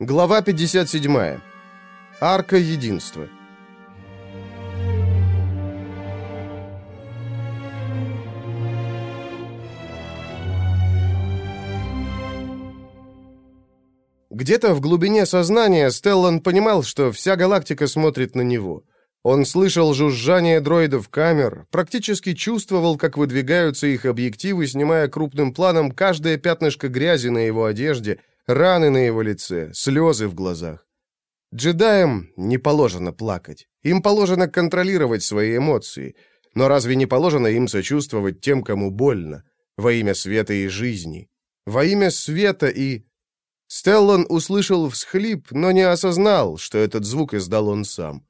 Глава 57. Арка единства. Где-то в глубине сознания Стеллан понимал, что вся галактика смотрит на него. Он слышал жужжание дроидов камер, практически чувствовал, как выдвигаются их объективы, снимая крупным планом каждое пятнышко грязи на его одежде – раны на его лице, слезы в глазах. Джедаям не положено плакать. Им положено контролировать свои эмоции. Но разве не положено им сочувствовать тем, кому больно? Во имя света и жизни. Во имя света и... Стеллан услышал всхлип, но не осознал, что этот звук издал он сам.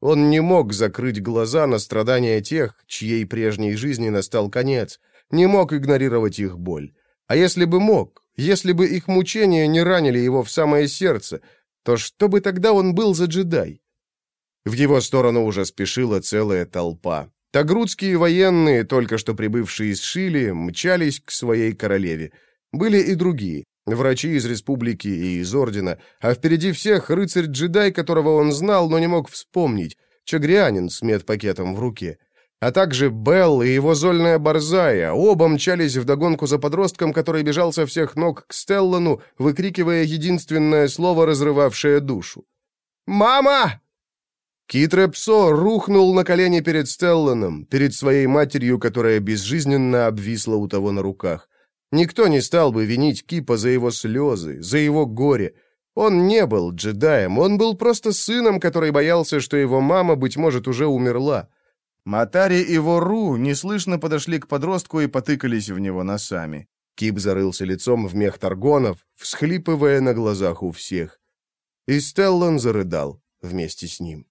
Он не мог закрыть глаза на страдания тех, чьей прежней жизни настал конец, не мог игнорировать их боль. А если бы мог, если бы их мучения не ранили его в самое сердце, то что бы тогда он был за джедай? В его сторону уже спешила целая толпа. Тагрудские военные, только что прибывшие из Шили, мчались к своей королеве. Были и другие, врачи из республики и из ордена, а впереди всех рыцарь-джедай, которого он знал, но не мог вспомнить, чагрианин с медпакетом в руке а также Белл и его зольная борзая, оба мчались вдогонку за подростком, который бежал со всех ног к Стеллану, выкрикивая единственное слово, разрывавшее душу. «Мама!» Китрепсо рухнул на колени перед Стелланом, перед своей матерью, которая безжизненно обвисла у того на руках. Никто не стал бы винить Кипа за его слезы, за его горе. Он не был джедаем, он был просто сыном, который боялся, что его мама, быть может, уже умерла. Матари и Вору неслышно подошли к подростку и потыкались в него носами. Кип зарылся лицом в мех Таргонов, всхлипывая на глазах у всех. И Стеллан зарыдал вместе с ним.